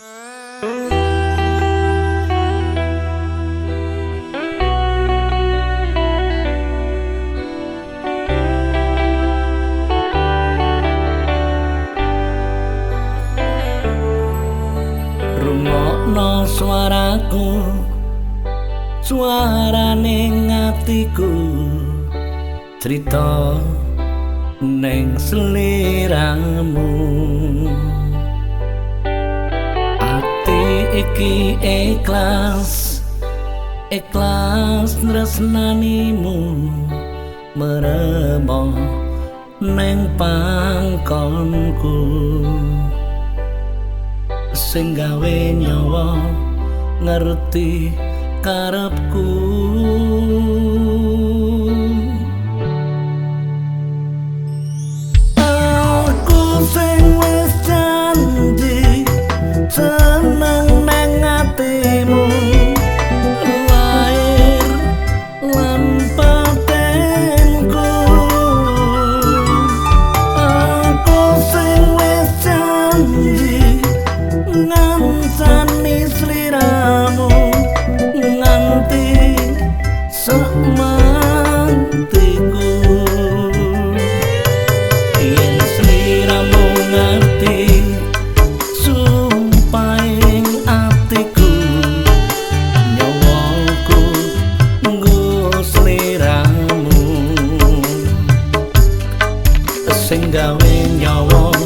rungokno suaraku suarane ngatiku. Cerita neng seliramu iki ikhlas ikhlas nresnanimu meremo neng pangkonku. Sing gawe nyawa ngerti karepku sing away in your own.